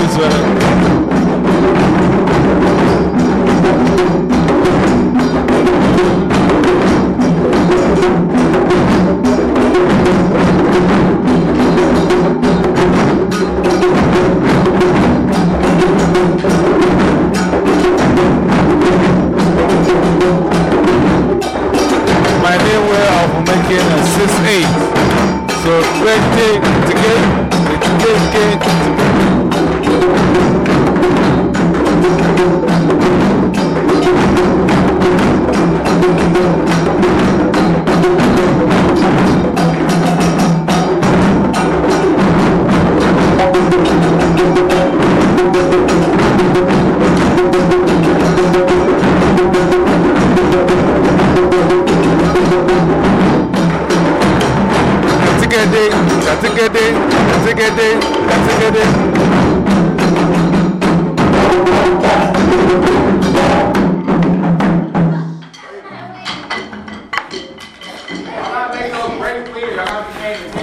user uh, my new way uh, of making a 6-8. So 20 Change it.